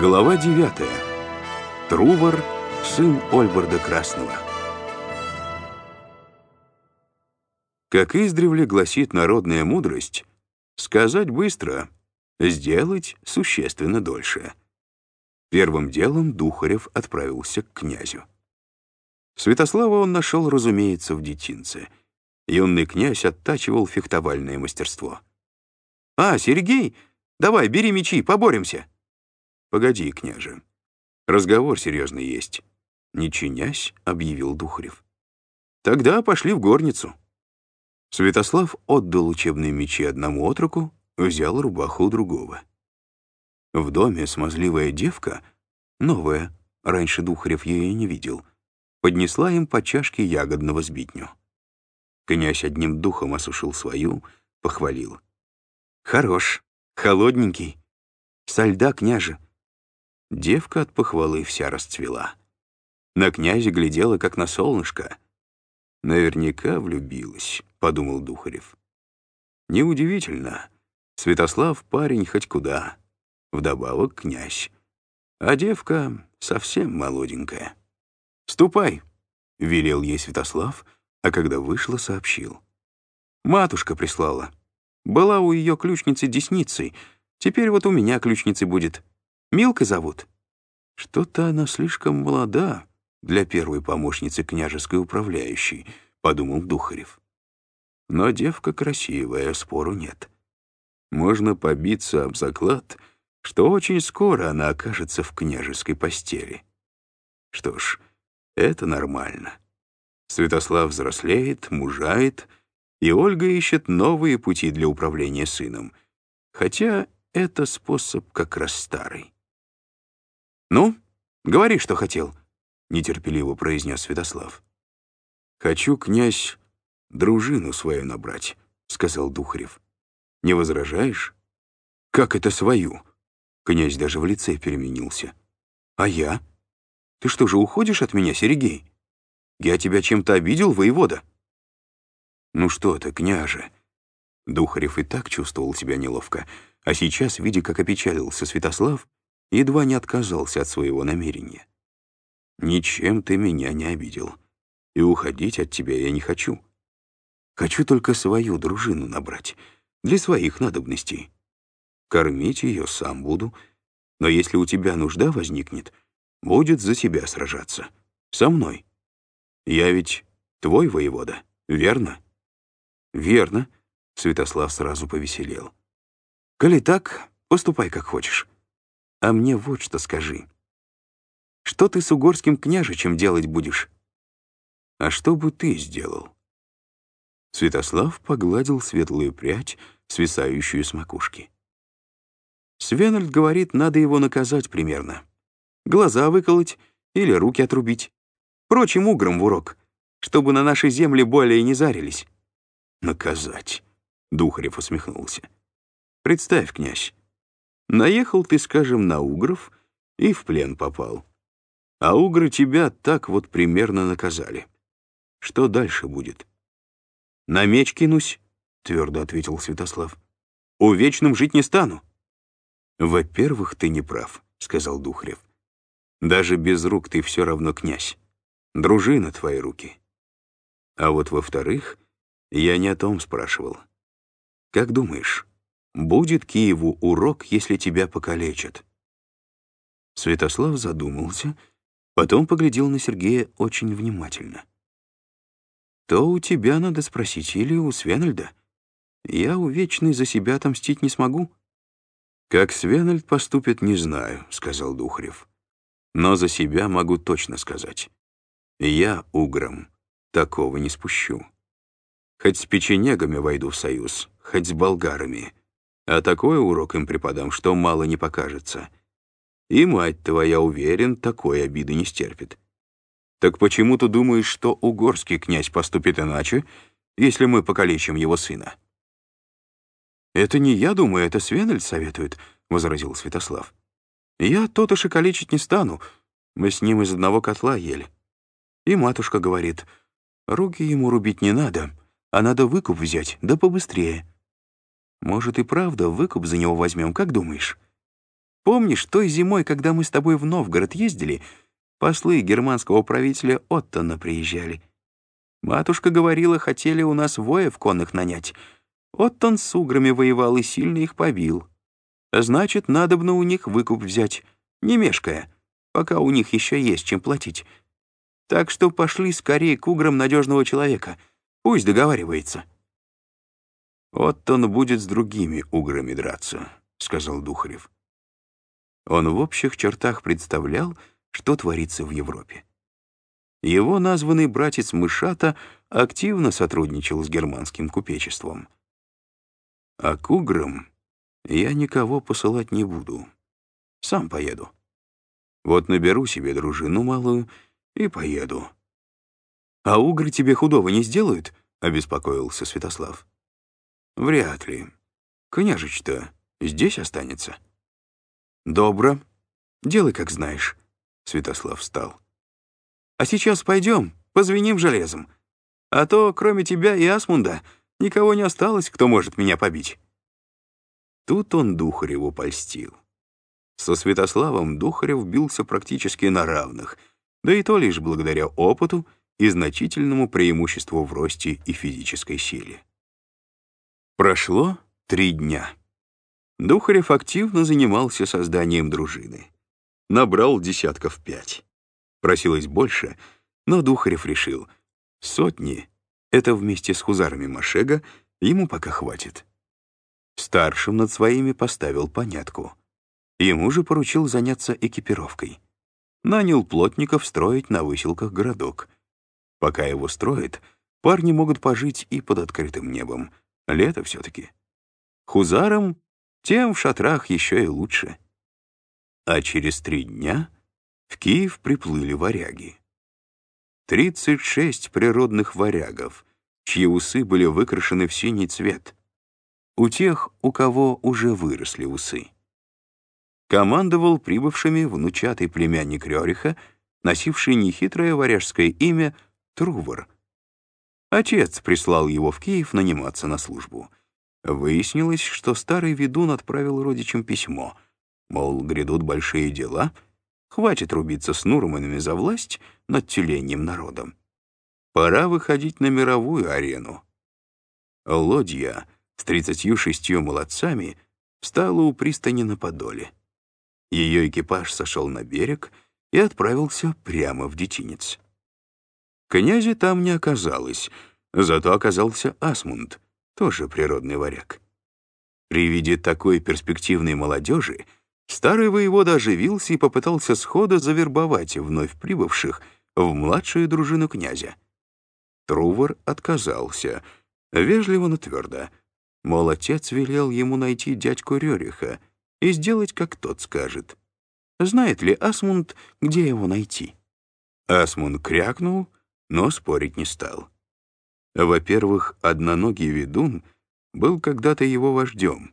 Глава 9. Трувор, сын Ольберда Красного. Как издревле гласит народная мудрость, сказать быстро, сделать существенно дольше. Первым делом Духарев отправился к князю. Святослава он нашел, разумеется, в детинце. Юный князь оттачивал фехтовальное мастерство. «А, Сергей, давай, бери мечи, поборемся!» «Погоди, княже. Разговор серьезный есть». Не чинясь, объявил Духарев. «Тогда пошли в горницу». Святослав отдал учебные мечи одному отроку, взял рубаху у другого. В доме смазливая девка, новая, раньше Духарев ее не видел, поднесла им по чашке ягодного сбитню. Князь одним духом осушил свою, похвалил. «Хорош, холодненький. Со льда, княже, Девка от похвалы вся расцвела. На князя глядела, как на солнышко. «Наверняка влюбилась», — подумал Духарев. Неудивительно. Святослав парень хоть куда. Вдобавок князь. А девка совсем молоденькая. «Ступай», — велел ей Святослав, а когда вышла, сообщил. «Матушка прислала. Была у ее ключницы десницей, теперь вот у меня ключницей будет. Милкой зовут?» «Что-то она слишком молода для первой помощницы княжеской управляющей», — подумал Духарев. «Но девка красивая, спору нет. Можно побиться об заклад, что очень скоро она окажется в княжеской постели. Что ж, это нормально. Святослав взрослеет, мужает, и Ольга ищет новые пути для управления сыном, хотя это способ как раз старый. «Ну, говори, что хотел», — нетерпеливо произнес Святослав. «Хочу, князь, дружину свою набрать», — сказал Духарев. «Не возражаешь?» «Как это свою?» Князь даже в лице переменился. «А я? Ты что же, уходишь от меня, Сергей? Я тебя чем-то обидел, воевода?» «Ну что ты, княже?» Духарев и так чувствовал себя неловко, а сейчас, видя, как опечалился Святослав, едва не отказался от своего намерения. «Ничем ты меня не обидел, и уходить от тебя я не хочу. Хочу только свою дружину набрать, для своих надобностей. Кормить ее сам буду, но если у тебя нужда возникнет, будет за себя сражаться. Со мной. Я ведь твой воевода, верно?» «Верно», — Святослав сразу повеселел. «Коли так, поступай как хочешь. А мне вот что скажи. Что ты с угорским княжичем делать будешь? А что бы ты сделал? Святослав погладил светлую прядь, свисающую с макушки. Свенальд говорит, надо его наказать примерно. Глаза выколоть или руки отрубить. Прочим угром в урок, чтобы на нашей земле более не зарились. Наказать. Духарев усмехнулся. Представь, князь, Наехал ты, скажем, на угров и в плен попал. А угры тебя так вот примерно наказали. Что дальше будет? «На меч кинусь», — твердо ответил Святослав. «Увечным жить не стану». «Во-первых, ты не прав», — сказал Духрев. «Даже без рук ты все равно князь. Дружина твои руки. А вот во-вторых, я не о том спрашивал. Как думаешь, Будет Киеву урок, если тебя покалечат». Святослав задумался, потом поглядел на Сергея очень внимательно. «То у тебя надо спросить, или у Свенальда? Я у Вечной за себя отомстить не смогу». «Как Свенальд поступит, не знаю», — сказал Духарев. «Но за себя могу точно сказать. Я, угром, такого не спущу. Хоть с печенегами войду в союз, хоть с болгарами». А такой урок им преподам, что мало не покажется. И мать твоя, уверен, такой обиды не стерпит. Так почему ты думаешь, что угорский князь поступит иначе, если мы покалечим его сына?» «Это не я думаю, это Свенельд советует», — возразил Святослав. «Я Тотыша калечить не стану, мы с ним из одного котла ели. И матушка говорит, руки ему рубить не надо, а надо выкуп взять, да побыстрее. Может, и правда выкуп за него возьмем, как думаешь?» Помнишь, той зимой, когда мы с тобой в Новгород ездили, послы германского правителя Оттона приезжали. Матушка говорила, хотели у нас воев конных нанять. Оттон с уграми воевал и сильно их побил. Значит, надобно у них выкуп взять, не мешкая, пока у них еще есть чем платить. Так что пошли скорее к уграм надежного человека. Пусть договаривается. «Оттон будет с другими уграми драться», — сказал Духарев. Он в общих чертах представлял, что творится в Европе. Его названный братец Мышата активно сотрудничал с германским купечеством. А к уграм я никого посылать не буду. Сам поеду. Вот наберу себе дружину малую и поеду. «А угры тебе худого не сделают?» — обеспокоился Святослав. «Вряд ли. Княжич-то здесь останется». «Добро. Делай, как знаешь», — Святослав встал. «А сейчас пойдем, позвеним железом. А то, кроме тебя и Асмунда, никого не осталось, кто может меня побить». Тут он Духареву польстил. Со Святославом Духарев бился практически на равных, да и то лишь благодаря опыту и значительному преимуществу в росте и физической силе. Прошло три дня. Духарев активно занимался созданием дружины. Набрал десятков пять. Просилось больше, но Духарев решил, сотни — это вместе с хузарами Машега ему пока хватит. Старшим над своими поставил понятку. Ему же поручил заняться экипировкой. Нанял плотников строить на выселках городок. Пока его строят, парни могут пожить и под открытым небом. Лето все-таки. Хузарам тем в шатрах еще и лучше. А через три дня в Киев приплыли варяги. 36 природных варягов, чьи усы были выкрашены в синий цвет. У тех, у кого уже выросли усы. Командовал прибывшими внучатый племянник Рёриха, носивший нехитрое варяжское имя Трувор. Отец прислал его в Киев наниматься на службу — Выяснилось, что старый ведун отправил родичам письмо, мол, грядут большие дела, хватит рубиться с Нурманами за власть над тюленьем народом. Пора выходить на мировую арену. Лодья с тридцатью шестью молодцами встала у пристани на Подоле. Ее экипаж сошел на берег и отправился прямо в детинец. Князя там не оказалось, зато оказался Асмунд — тоже природный варяг. При виде такой перспективной молодежи старый воевода оживился и попытался схода завербовать вновь прибывших в младшую дружину князя. Трувор отказался, вежливо, но твердо. Мол, отец велел ему найти дядьку Рёриха и сделать, как тот скажет. Знает ли Асмунд, где его найти? Асмунд крякнул, но спорить не стал. Во-первых, одноногий ведун был когда-то его вождем.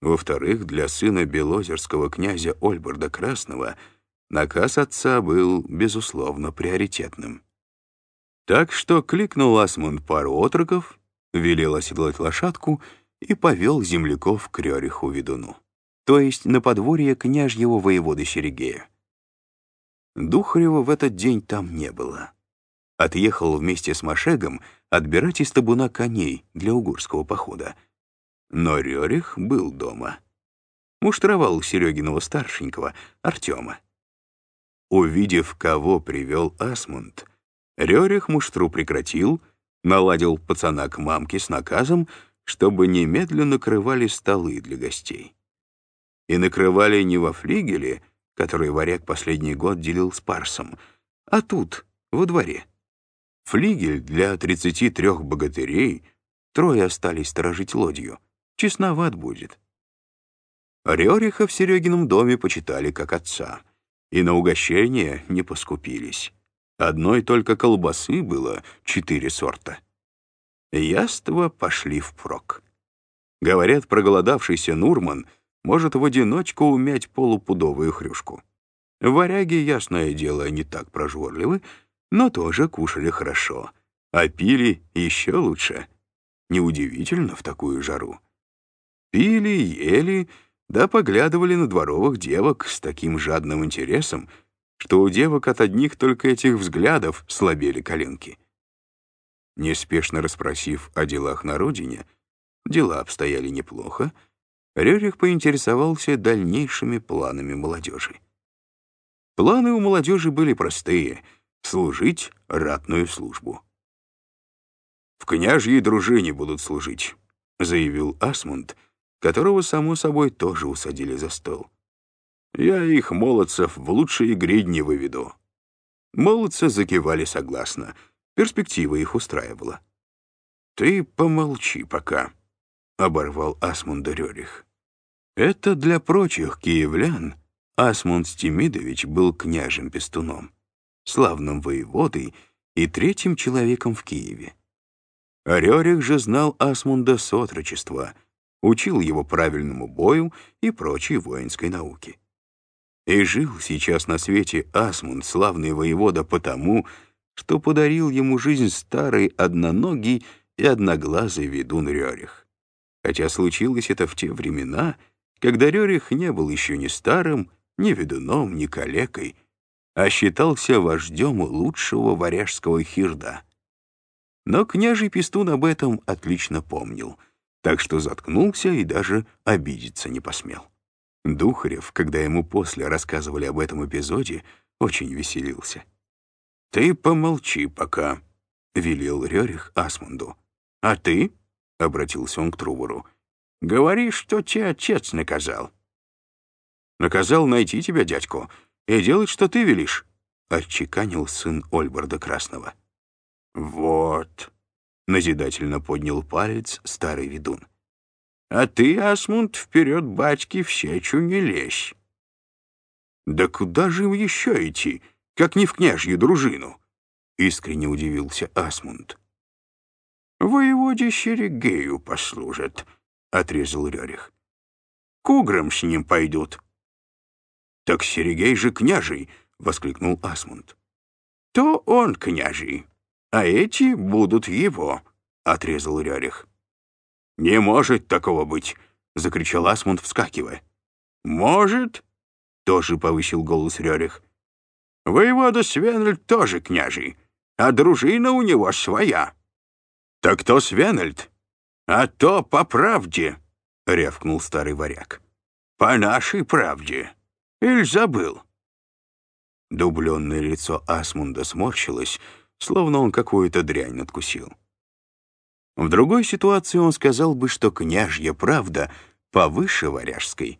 Во-вторых, для сына белозерского князя Ольберда Красного наказ отца был, безусловно, приоритетным. Так что кликнул Асмунд пару отроков, велел оседлать лошадку и повел земляков к Рериху ведуну, то есть на подворье княжьего воеводы Серегея. Духарева в этот день там не было. Отъехал вместе с Машегом — отбирать из табуна коней для угурского похода. Но Рерих был дома. Муштровал Серегиного старшенького, Артема. Увидев, кого привел Асмунд, Рерих муштру прекратил, наладил пацана к мамке с наказом, чтобы немедленно накрывали столы для гостей. И накрывали не во флигеле, который варяг последний год делил с парсом, а тут, во дворе. Флигель для 33 богатырей, трое остались сторожить лодью. Честноват будет. Рёриха в Серегином доме почитали как отца, и на угощение не поскупились. Одной только колбасы было четыре сорта. Яства пошли впрок. Говорят, проголодавшийся Нурман может в одиночку умять полупудовую хрюшку. Варяги, ясное дело, не так прожорливы, но тоже кушали хорошо, а пили еще лучше. Неудивительно в такую жару. Пили, ели, да поглядывали на дворовых девок с таким жадным интересом, что у девок от одних только этих взглядов слабели коленки. Неспешно расспросив о делах на родине, дела обстояли неплохо, Рерих поинтересовался дальнейшими планами молодежи. Планы у молодежи были простые — служить ратную службу. «В княжьей дружине будут служить», — заявил Асмунд, которого, само собой, тоже усадили за стол. «Я их, молодцев, в лучшие гридни выведу». Молодцы закивали согласно. Перспектива их устраивала. «Ты помолчи пока», — оборвал Асмунда Рерих. Это для прочих киевлян Асмунд Стемидович был княжем-пестуном, славным воеводой и третьим человеком в Киеве. Рерих же знал Асмунда с отрочества, учил его правильному бою и прочей воинской науке. И жил сейчас на свете Асмунд, славный воевода, потому, что подарил ему жизнь старый одноногий и одноглазый ведун Рерих. Хотя случилось это в те времена — когда Рерих не был еще ни старым, ни ведуном, ни калекой, а считался вождем лучшего варяжского хирда. Но княжий Пестун об этом отлично помнил, так что заткнулся и даже обидеться не посмел. Духарев, когда ему после рассказывали об этом эпизоде, очень веселился. «Ты помолчи пока», — велел Рерих Асмунду. «А ты?» — обратился он к Трувору. Говори, что тебе отец наказал». «Наказал найти тебя, дядьку, и делать, что ты велишь», — отчеканил сын Ольберда Красного. «Вот», — назидательно поднял палец старый ведун. «А ты, Асмунд, вперед батьки в сечу не лезь». «Да куда же им еще идти, как не в княжью дружину?» — искренне удивился Асмунд. «Воеводе Серегею послужат», — отрезал Рерих. «К уграм с ним пойдут». «Так Серегей же княжий!» — воскликнул Асмунд. «То он княжий, а эти будут его», — отрезал Рерих. «Не может такого быть!» — закричал Асмунд, вскакивая. «Может!» — тоже повысил голос Рерих. «Воевода Свенельд тоже княжий, а дружина у него своя». «Так кто Свенельд?» «А то по правде», — рявкнул старый варяг. «По нашей правде. Иль забыл?» Дубленное лицо Асмунда сморщилось, словно он какую-то дрянь надкусил. В другой ситуации он сказал бы, что княжья правда повыше варяжской.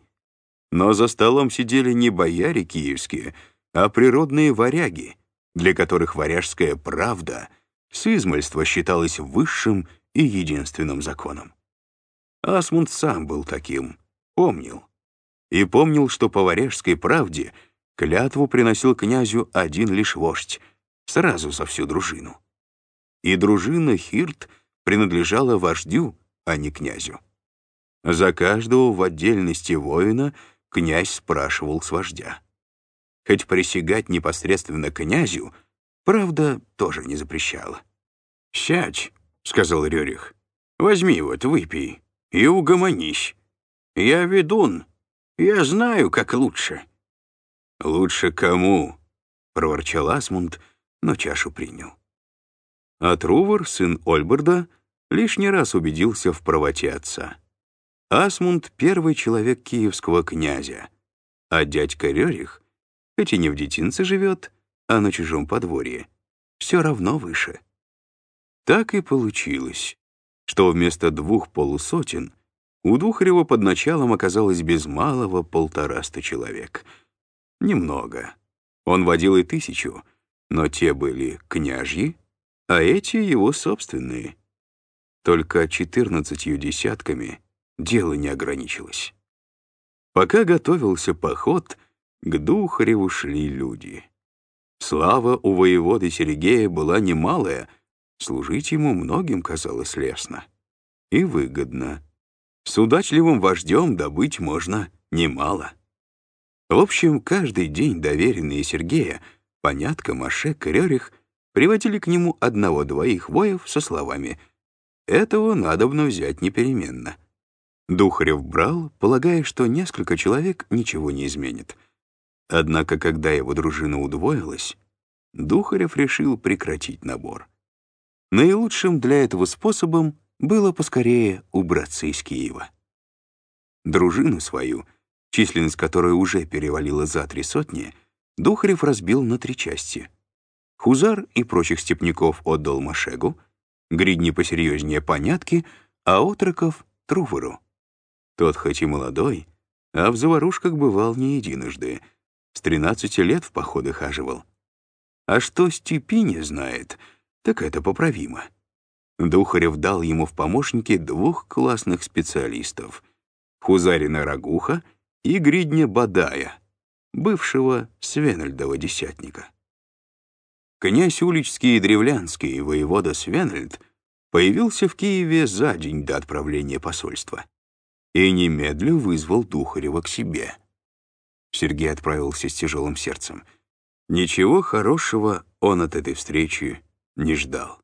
Но за столом сидели не бояре киевские, а природные варяги, для которых варяжская правда с измольства считалась высшим и единственным законом. Асмунд сам был таким, помнил. И помнил, что по варяжской правде клятву приносил князю один лишь вождь, сразу за всю дружину. И дружина Хирт принадлежала вождю, а не князю. За каждого в отдельности воина князь спрашивал с вождя. Хоть присягать непосредственно князю, правда, тоже не запрещала. «Сядь», — сказал Рерих. «Возьми вот, выпей и угомонись. Я ведун, я знаю, как лучше». «Лучше кому?» — проворчал Асмунд, но чашу принял. А Трувор, сын Ольберда, лишний раз убедился в правоте отца. Асмунд — первый человек киевского князя, а дядька Рерих, хоть и не в детинце живет, а на чужом подворье, все равно выше. Так и получилось, что вместо двух полусотен у Духарева под началом оказалось без малого полтораста человек. Немного. Он водил и тысячу, но те были княжьи, а эти его собственные. Только четырнадцатью десятками дело не ограничилось. Пока готовился поход, к Духареву шли люди. Слава у воеводы Сергея была немалая — Служить ему многим казалось лестно и выгодно. С удачливым вождем добыть можно немало. В общем, каждый день доверенные Сергея, Понятко, Машек и Рерих приводили к нему одного-двоих воев со словами «Этого надобно взять непеременно». Духарев брал, полагая, что несколько человек ничего не изменит. Однако, когда его дружина удвоилась, Духарев решил прекратить набор. Наилучшим для этого способом было поскорее убраться из Киева. Дружину свою, численность которой уже перевалила за три сотни, Духарев разбил на три части. Хузар и прочих степняков отдал Машегу, гридни посерьезнее понятки, а отроков — Труфору. Тот хоть и молодой, а в заварушках бывал не единожды, с тринадцати лет в походы хаживал. А что степи не знает, так это поправимо. Духарев дал ему в помощники двух классных специалистов — Хузарина Рагуха и Гридня Бадая, бывшего Свенельдова десятника. Князь Уличский и Древлянский, воевода Свенельд, появился в Киеве за день до отправления посольства и немедленно вызвал Духарева к себе. Сергей отправился с тяжелым сердцем. Ничего хорошего он от этой встречи не ждал.